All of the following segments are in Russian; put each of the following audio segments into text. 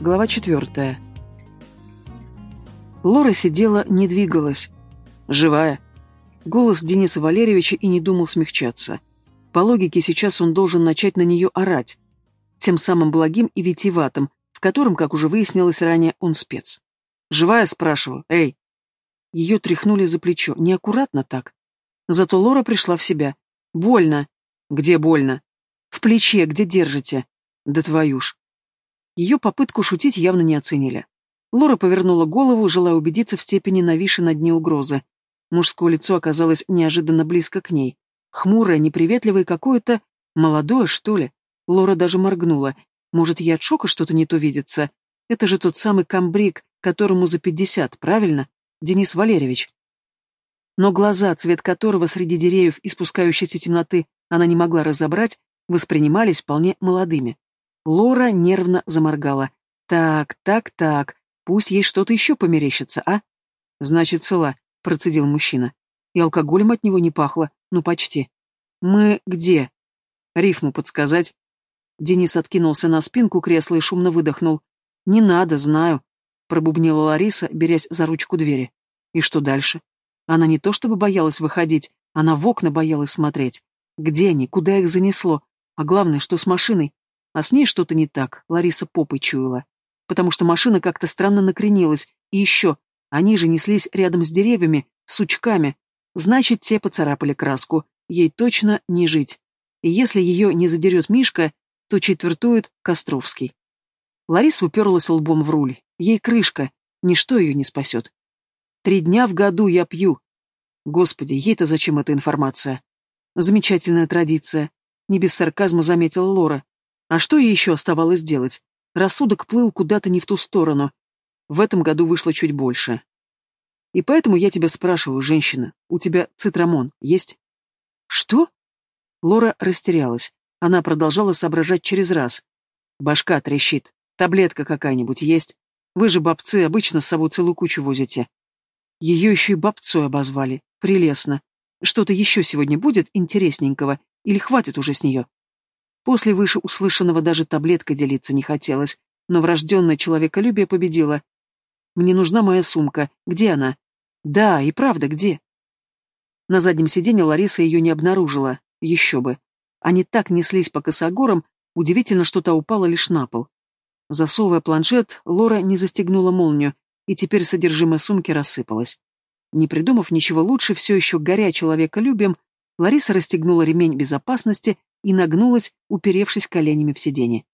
Глава четвертая. Лора сидела, не двигалась. Живая. Голос Дениса Валерьевича и не думал смягчаться. По логике, сейчас он должен начать на нее орать. Тем самым благим и витиеватым, в котором, как уже выяснилось ранее, он спец. «Живая?» — спрашиваю. «Эй!» Ее тряхнули за плечо. Неаккуратно так. Зато Лора пришла в себя. «Больно!» «Где больно?» «В плече, где держите?» «Да твою ж!» Ее попытку шутить явно не оценили. Лора повернула голову, желая убедиться в степени нависшей над ней угрозы. Мужское лицо оказалось неожиданно близко к ней. Хмурое, неприветливое какое-то... Молодое, что ли? Лора даже моргнула. Может, ей от шока что-то не то видится? Это же тот самый комбриг, которому за пятьдесят, правильно? Денис Валерьевич. Но глаза, цвет которого среди деревьев и спускающейся темноты она не могла разобрать, воспринимались вполне молодыми. Лора нервно заморгала. «Так, так, так, пусть ей что-то еще померещится, а?» «Значит, цела», — процедил мужчина. «И алкоголем от него не пахло, ну почти». «Мы где?» «Рифму подсказать?» Денис откинулся на спинку кресла и шумно выдохнул. «Не надо, знаю», — пробубнила Лариса, берясь за ручку двери. «И что дальше?» Она не то чтобы боялась выходить, она в окна боялась смотреть. Где они, куда их занесло? А главное, что с машиной? А с ней что-то не так, Лариса попой чуяла. Потому что машина как-то странно накренилась. И еще, они же неслись рядом с деревьями, сучками. Значит, те поцарапали краску. Ей точно не жить. И если ее не задерет Мишка, то четвертует Костровский. Лариса уперлась лбом в руль. Ей крышка. Ничто ее не спасет. Три дня в году я пью. Господи, ей-то зачем эта информация? Замечательная традиция. Не без сарказма заметила Лора. А что ей еще оставалось делать? Рассудок плыл куда-то не в ту сторону. В этом году вышло чуть больше. И поэтому я тебя спрашиваю, женщина, у тебя цитрамон есть? Что? Лора растерялась. Она продолжала соображать через раз. Башка трещит. Таблетка какая-нибудь есть? Вы же, бабцы, обычно с собой целую кучу возите. Ее еще и бабцой обозвали. Прелестно. Что-то еще сегодня будет интересненького, или хватит уже с нее? После вышеуслышанного даже таблеткой делиться не хотелось, но врожденное человеколюбие победило. «Мне нужна моя сумка. Где она?» «Да, и правда, где?» На заднем сиденье Лариса ее не обнаружила. Еще бы. Они так неслись по косогорам, удивительно, что та упала лишь на пол. Засовывая планшет, Лора не застегнула молнию, и теперь содержимое сумки рассыпалось. Не придумав ничего лучше, все еще горя человеколюбием, Лариса расстегнула ремень безопасности и нагнулась, уперевшись коленями в сиденье.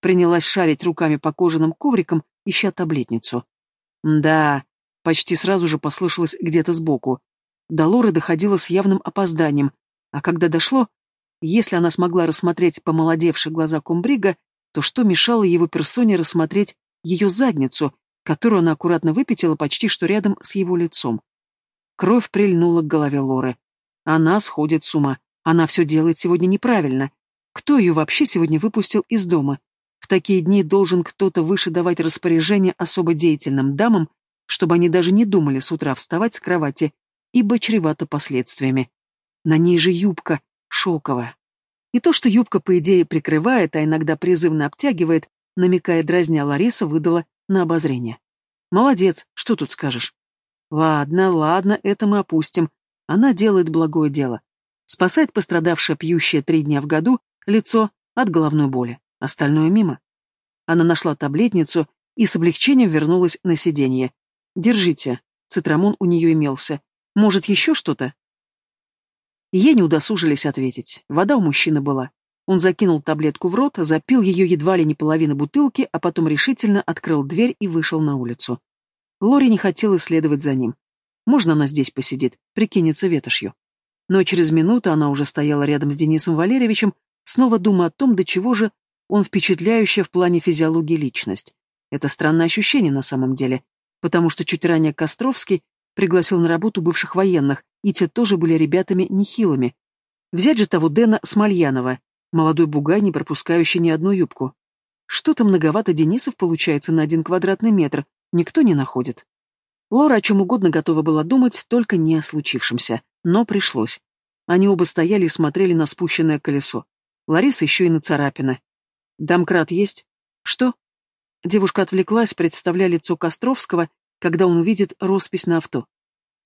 Принялась шарить руками по кожаным коврикам, ища таблетницу. Да, почти сразу же послышалось где-то сбоку. До Лоры доходило с явным опозданием, а когда дошло, если она смогла рассмотреть помолодевшие глаза Кумбрига, то что мешало его персоне рассмотреть ее задницу, которую она аккуратно выпятила почти что рядом с его лицом? Кровь прильнула к голове Лоры. Она сходит с ума. Она все делает сегодня неправильно. Кто ее вообще сегодня выпустил из дома? В такие дни должен кто-то выше давать распоряжение особо деятельным дамам, чтобы они даже не думали с утра вставать с кровати, ибо чревато последствиями. На ней же юбка, шелковая. И то, что юбка, по идее, прикрывает, а иногда призывно обтягивает, намекая дразня Лариса, выдала на обозрение. Молодец, что тут скажешь? Ладно, ладно, это мы опустим. Она делает благое дело. Спасает пострадавшее пьющее три дня в году лицо от головной боли. Остальное мимо. Она нашла таблетницу и с облегчением вернулась на сиденье. «Держите». Цитрамон у нее имелся. «Может, еще что-то?» Ей не удосужились ответить. Вода у мужчины была. Он закинул таблетку в рот, запил ее едва ли не половины бутылки, а потом решительно открыл дверь и вышел на улицу. Лори не хотела следовать за ним. Можно она здесь посидит, прикинется ветошью но через минуту она уже стояла рядом с Денисом Валерьевичем, снова думая о том, до чего же он впечатляющая в плане физиологии личность. Это странное ощущение на самом деле, потому что чуть ранее Костровский пригласил на работу бывших военных, и те тоже были ребятами нехилыми. Взять же того Дэна Смольянова, молодой бугай, не пропускающий ни одну юбку. Что-то многовато Денисов получается на один квадратный метр, никто не находит. Лора о чем угодно готова была думать, только не о случившемся. Но пришлось. Они оба стояли и смотрели на спущенное колесо. Лариса еще и на царапины. «Домкрат есть?» «Что?» Девушка отвлеклась, представляя лицо Костровского, когда он увидит роспись на авто.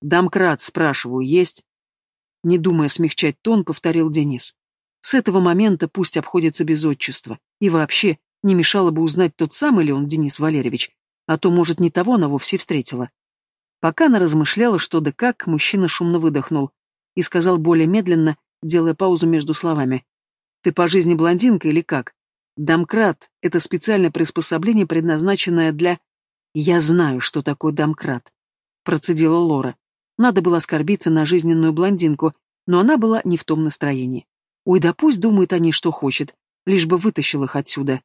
«Дамкрат, спрашиваю, есть?» Не думая смягчать тон, повторил Денис. С этого момента пусть обходится без отчества. И вообще, не мешало бы узнать, тот самый ли он Денис Валерьевич, а то, может, не того она вовсе встретила. Пока она размышляла, что да как, мужчина шумно выдохнул и сказал более медленно, делая паузу между словами. «Ты по жизни блондинка или как? Домкрат — это специальное приспособление, предназначенное для...» «Я знаю, что такое домкрат», — процедила Лора. Надо было оскорбиться на жизненную блондинку, но она была не в том настроении. Ой, да пусть думают они, что хочет, лишь бы вытащил их отсюда.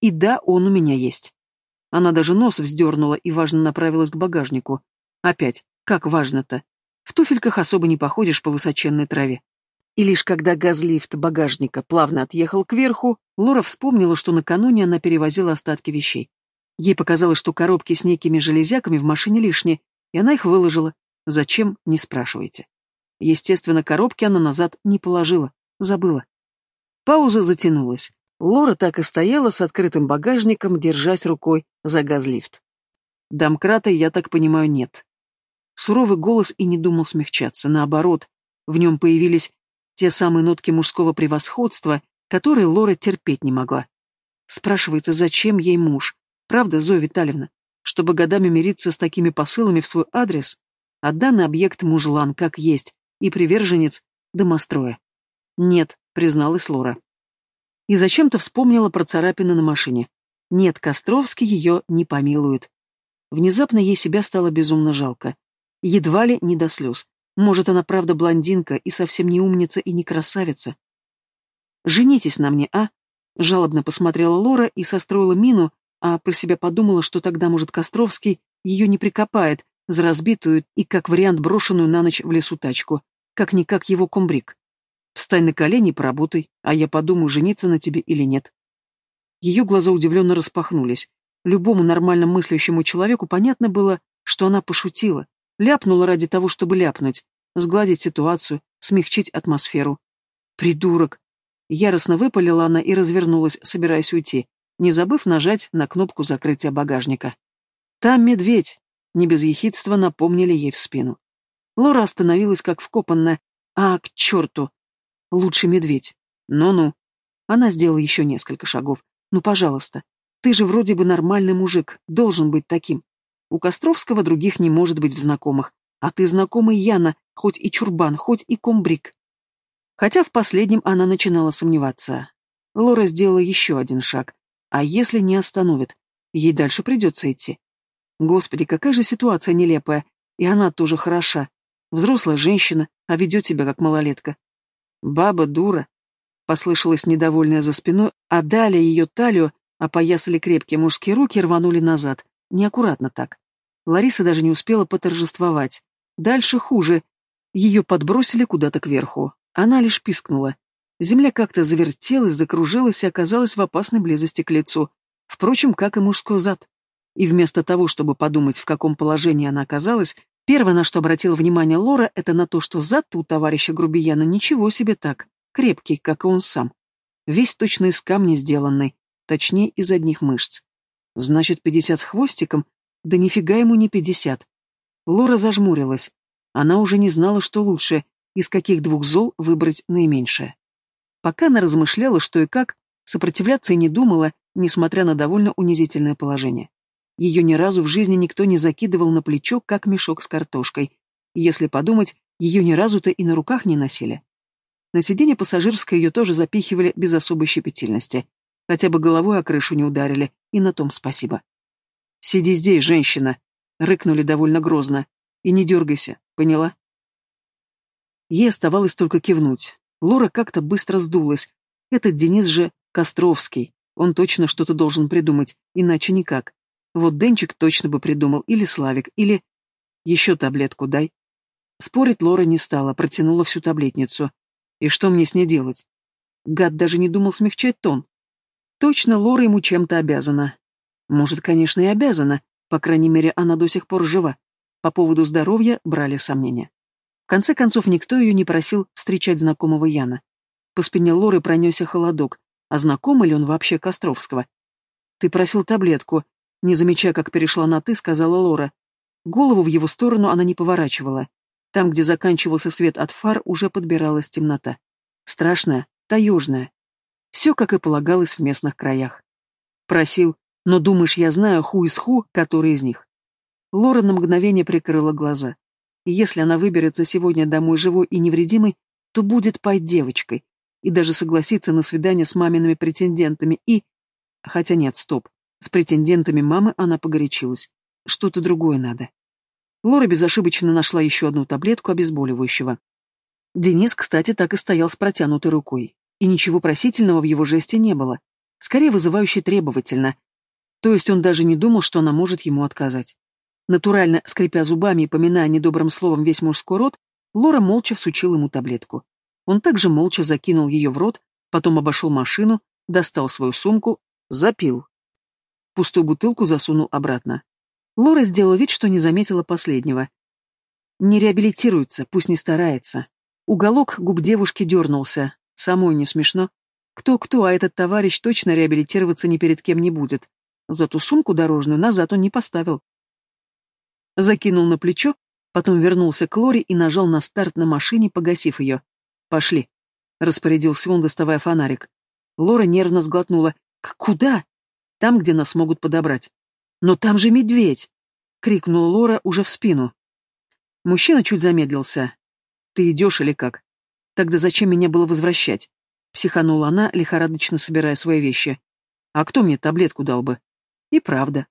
И да, он у меня есть. Она даже нос вздернула и важно направилась к багажнику. Опять, как важно-то. В туфельках особо не походишь по высоченной траве. И лишь когда газлифт багажника плавно отъехал кверху, Лора вспомнила, что накануне она перевозила остатки вещей. Ей показалось, что коробки с некими железяками в машине лишние, и она их выложила. Зачем, не спрашивайте. Естественно, коробки она назад не положила, забыла. Пауза затянулась. Лора так и стояла с открытым багажником, держась рукой за газлифт. Домкрата, я так понимаю, нет. Суровый голос и не думал смягчаться, наоборот, в нем появились те самые нотки мужского превосходства, которые Лора терпеть не могла. Спрашивается, зачем ей муж? Правда, Зоя Витальевна? Чтобы годами мириться с такими посылами в свой адрес? А данный объект мужлан, как есть, и приверженец домостроя. Нет, призналась Лора. И зачем-то вспомнила про царапины на машине. Нет, Костровский ее не помилует. Внезапно ей себя стало безумно жалко. Едва ли не до слез. Может, она правда блондинка и совсем не умница и не красавица. «Женитесь на мне, а?» Жалобно посмотрела Лора и состроила мину, а про себя подумала, что тогда, может, Костровский ее не прикопает за разбитую и, как вариант, брошенную на ночь в лесу тачку. Как-никак его комбриг. Встань на колени и поработай, а я подумаю, жениться на тебе или нет. Ее глаза удивленно распахнулись. Любому нормально мыслящему человеку понятно было, что она пошутила, ляпнула ради того, чтобы ляпнуть, сгладить ситуацию, смягчить атмосферу. «Придурок!» Яростно выпалила она и развернулась, собираясь уйти, не забыв нажать на кнопку закрытия багажника. «Там медведь!» — не без ехидства напомнили ей в спину. Лора остановилась как вкопанная. «А, к черту! Лучше медведь. Ну-ну. Она сделала еще несколько шагов. Ну, пожалуйста. Ты же вроде бы нормальный мужик, должен быть таким. У Костровского других не может быть в знакомых. А ты знакомый Яна, хоть и чурбан, хоть и комбриг. Хотя в последнем она начинала сомневаться. Лора сделала еще один шаг. А если не остановит? Ей дальше придется идти. Господи, какая же ситуация нелепая. И она тоже хороша. Взрослая женщина, а ведет себя как малолетка. «Баба дура!» — послышалось недовольное за спиной, а далее ее талию опоясали крепкие мужские руки и рванули назад. Неаккуратно так. Лариса даже не успела поторжествовать. Дальше хуже. Ее подбросили куда-то кверху. Она лишь пискнула. Земля как-то завертелась, закружилась и оказалась в опасной близости к лицу. Впрочем, как и мужской зад. И вместо того, чтобы подумать, в каком положении она оказалась, Первое, на что обратила внимание Лора, это на то, что зад у товарища грубияна ничего себе так, крепкий, как и он сам. Весь точно из камня сделанный, точнее, из одних мышц. Значит, пятьдесят с хвостиком? Да нифига ему не пятьдесят. Лора зажмурилась. Она уже не знала, что лучше, из каких двух зол выбрать наименьшее. Пока она размышляла, что и как, сопротивляться и не думала, несмотря на довольно унизительное положение. Ее ни разу в жизни никто не закидывал на плечо, как мешок с картошкой. Если подумать, ее ни разу-то и на руках не носили. На сиденье пассажирское ее тоже запихивали без особой щепетильности. Хотя бы головой о крышу не ударили, и на том спасибо. «Сиди здесь, женщина!» — рыкнули довольно грозно. «И не дергайся, поняла?» Ей оставалось только кивнуть. Лора как-то быстро сдулась. Этот Денис же Костровский. Он точно что-то должен придумать, иначе никак. Вот Денчик точно бы придумал, или Славик, или... Еще таблетку дай. Спорить Лора не стала, протянула всю таблетницу. И что мне с ней делать? Гад даже не думал смягчать тон. Точно Лора ему чем-то обязана. Может, конечно, и обязана, по крайней мере, она до сих пор жива. По поводу здоровья брали сомнения. В конце концов, никто ее не просил встречать знакомого Яна. По спине Лоры пронесся холодок, а знакомый ли он вообще Костровского? «Ты просил таблетку», — не замечая, как перешла на «ты», сказала Лора. Голову в его сторону она не поворачивала. Там, где заканчивался свет от фар, уже подбиралась темнота. Страшная, таежная. Все, как и полагалось в местных краях. Просил, но думаешь, я знаю ху из ху, который из них. Лора на мгновение прикрыла глаза. Если она выберется сегодня домой живой и невредимой, то будет пой девочкой, и даже согласится на свидание с мамиными претендентами и... Хотя нет, стоп. С претендентами мамы она погорячилась. Что-то другое надо. Лора безошибочно нашла еще одну таблетку обезболивающего. Денис, кстати, так и стоял с протянутой рукой. И ничего просительного в его жесте не было. Скорее вызывающе требовательно. То есть он даже не думал, что она может ему отказать. Натурально, скрипя зубами и поминая недобрым словом весь мужской род, Лора молча всучила ему таблетку. Он также молча закинул ее в рот, потом обошел машину, достал свою сумку, запил. Пустую бутылку засунул обратно. Лора сделала вид, что не заметила последнего. Не реабилитируется, пусть не старается. Уголок губ девушки дернулся. Самой не смешно. Кто-кто, а этот товарищ точно реабилитироваться ни перед кем не будет. Зато сумку дорожную назад он не поставил. Закинул на плечо, потом вернулся к Лоре и нажал на старт на машине, погасив ее. «Пошли», — распорядился он, доставая фонарик. Лора нервно сглотнула. «К куда?» «Там, где нас могут подобрать». «Но там же медведь!» — крикнула Лора уже в спину. Мужчина чуть замедлился. «Ты идешь или как? Тогда зачем меня было возвращать?» Психанула она, лихорадочно собирая свои вещи. «А кто мне таблетку дал бы?» И правда.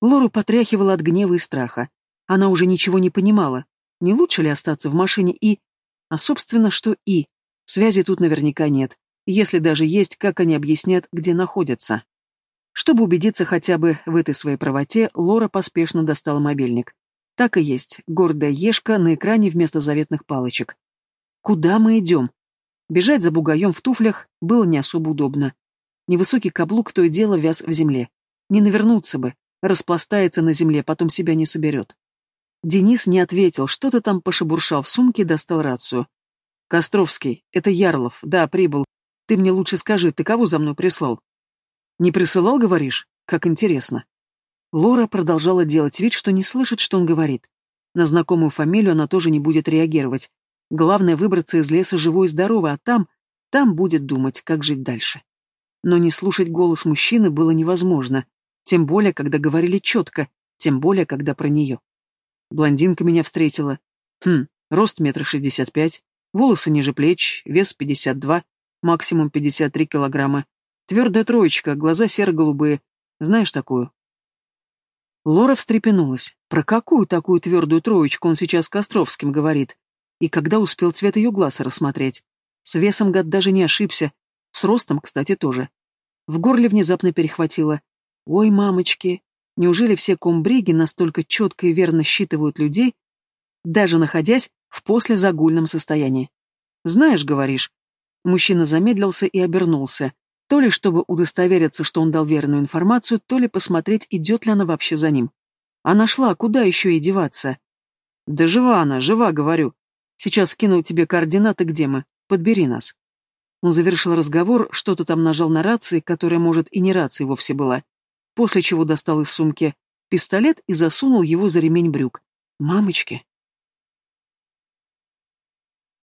Лору потряхивала от гнева и страха. Она уже ничего не понимала. Не лучше ли остаться в машине и... А, собственно, что и? Связи тут наверняка нет. Если даже есть, как они объяснят, где находятся? Чтобы убедиться хотя бы в этой своей правоте, Лора поспешно достала мобильник. Так и есть, гордая ешка на экране вместо заветных палочек. Куда мы идем? Бежать за бугаем в туфлях было не особо удобно. Невысокий каблук то и дело вяз в земле. Не навернуться бы, распластается на земле, потом себя не соберет. Денис не ответил, что-то там пошебуршал в сумке и достал рацию. «Костровский, это Ярлов, да, прибыл. Ты мне лучше скажи, ты кого за мной прислал?» «Не присылал, говоришь? Как интересно». Лора продолжала делать вид, что не слышит, что он говорит. На знакомую фамилию она тоже не будет реагировать. Главное выбраться из леса живой и здоровой, а там, там будет думать, как жить дальше. Но не слушать голос мужчины было невозможно, тем более, когда говорили четко, тем более, когда про нее. Блондинка меня встретила. Хм, рост метр шестьдесят пять, волосы ниже плеч, вес пятьдесят два, максимум пятьдесят три килограмма. Твердая троечка, глаза серо-голубые. Знаешь такую? Лора встрепенулась. Про какую такую твердую троечку он сейчас Костровским говорит? И когда успел цвет ее глаз рассмотреть? С весом гад даже не ошибся. С ростом, кстати, тоже. В горле внезапно перехватило. Ой, мамочки, Неужели все комбриги настолько четко и верно считывают людей, даже находясь в послезагульном состоянии? Знаешь, говоришь. Мужчина замедлился и обернулся, то ли чтобы удостовериться, что он дал верную информацию, то ли посмотреть, идет ли она вообще за ним. Она шла, куда еще и деваться? Да жива она, жива, говорю. Сейчас скину тебе координаты, где мы. Подбери нас. Он завершил разговор, что-то там нажал на рации, которая, может, и не рацией вовсе была после чего достал из сумки пистолет и засунул его за ремень брюк. Мамочки!